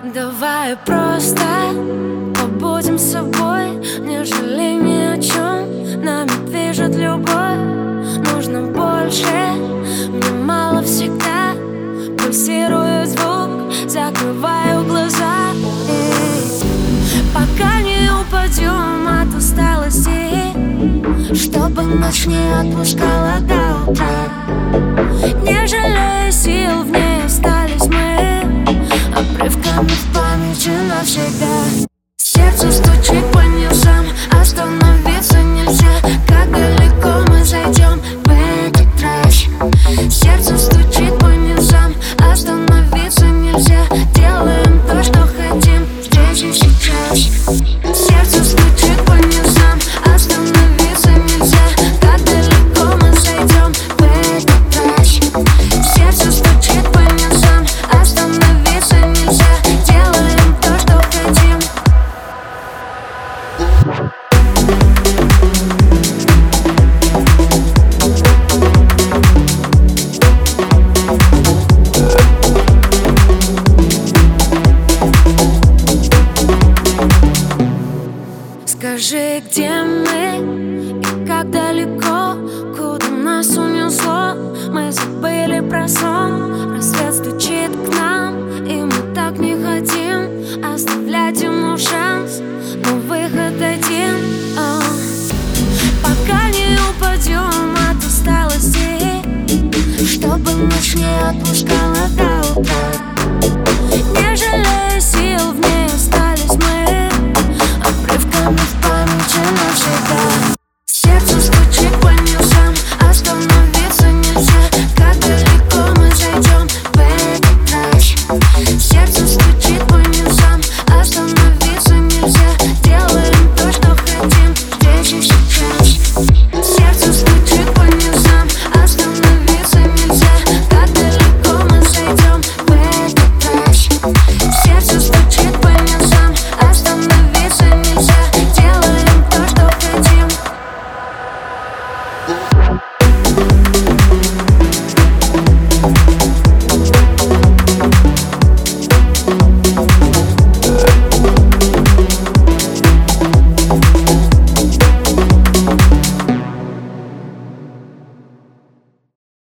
Давай просто побудем с собой Не жалей ни о чем Нами движет любовь Нужно больше. Мне мало всегда Пульсирует звук Закрываю глаза. Пока не упадем от усталости Чтобы ночь не отпускала до утра. Не жалея навсегда. Сердце стучит Скажи, где мы и как далеко, куда нас унесло. Мы забыли про сон, рассвет стучит к нам И мы так не хотим оставлять ему шанс. Но выход один а. Пока не упадем от усталости Чтобы ночь не отпускала some